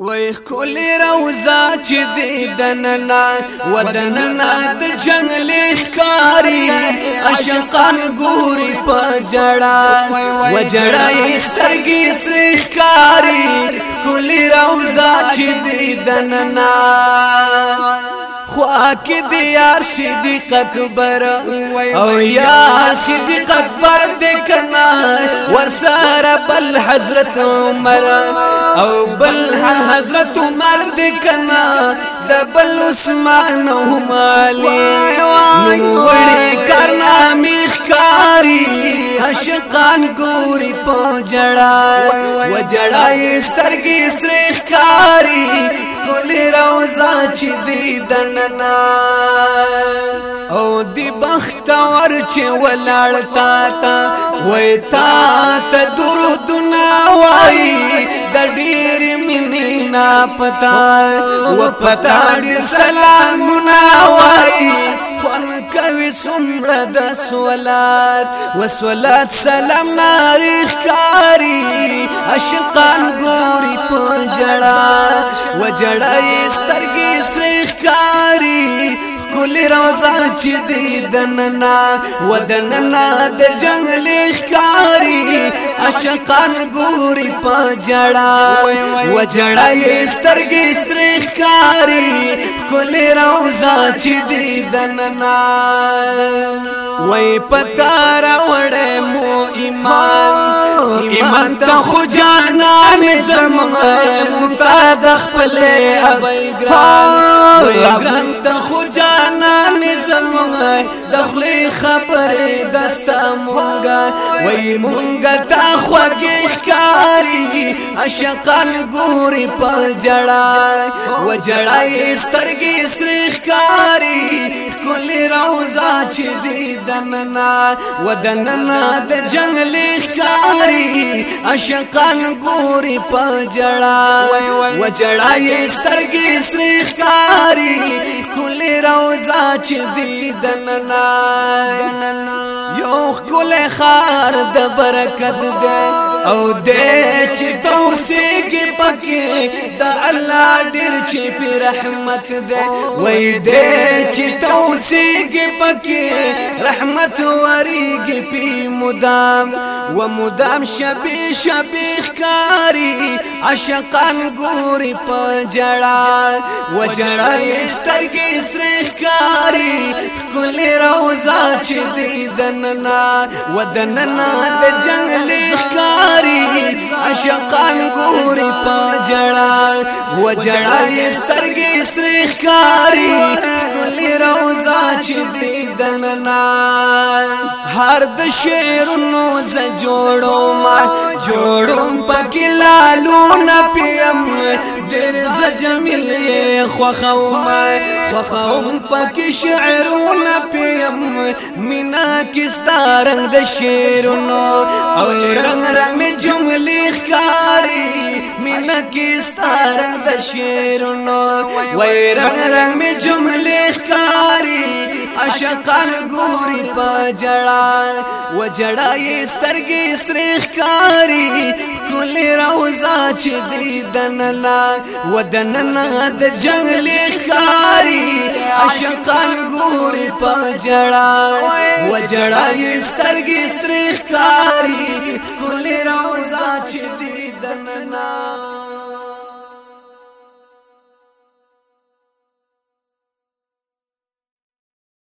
وای خل روزا چې دې دننا ودننا د جنگل ښکاری عاشقان ګوري په جړا و جړا یې سرګي سر ښکاری خل روزا چې دې دننا خوا کې دی یار صدیق اکبر او یا صدیق اکبر دې کنا ورسره بل حضرت عمر او بل حضرت عمر دې کنا د بل عثمان هم علي وړي کرنا میخ کاری عاشقان ګوري په جړا و جړا یې سترګې سرخ کاری کولې را فضا چې دی دننا او دی بخت ور چې ولاړ تا تا وای تا ته درودنا وای د ډیر منی نا پتا و پتا دې سلامونه وای کوي سمړه د سولات وسولات سلام نارخ کاری عاشقان ګوري په جړا وجړای سترګې سرخ کاری ګل روزا چې دیدننا ودننا د جنگل ښکاری عاشقان ګوري په جړا و جړا یې سترګې سرې ښکاری ګل روزا چې دیدن نه وای پتا را وړې مو ایمان ایمان ته خو جانا نه سم ممتاز خپل ابي ګران دخلی خبری دستا مونگا وی مونگا تا خوگی کاری اشقان گوری پر جڑای و جڑای استرگی سریخ کاری کلی روزا چی دی دننا و دننا د جنگلی کاری اشقان گوری پر جڑای و جڑای استرگی سریخ کاری کلی روزا روزا چې دی دننا یو خل خار د برکت ده او دې چې توسيږي پکې د الله ډېر چې په رحمت دې وې دې چې توسيږي پکې رحمت وريږي په مدام و مدام شبي شبي ښکاری عشقان ګوري په جړا و جړا سترګې سره ښکاری کل روزا چې دې دننا ودننا د جنگل ښکاری عاشقان ګوري په جړا و جړا یې سترګې سرخ کاری ګل روزا چې دیدن نه هر د شعرونو ز جوړو ما جوړم پکې لالو نه پیم میرزا جمیل خوخوم خوخوم پاکی شعرون پیم مینا کستا رنگ د شعرونو او رنگ رنگ جملی خکاری مینا کستا رنگ د شعرونو وی رنگ رنگ می جملی خکاری اشقان ګوري په جړا و جړا یې سترګې سرې ښکاری کل روزا چې دیدننا ودننا د جنگل ښکاری اشقان ګوري په جړا و جړا یې سترګې سرې ښکاری کل روزا چې دیدننا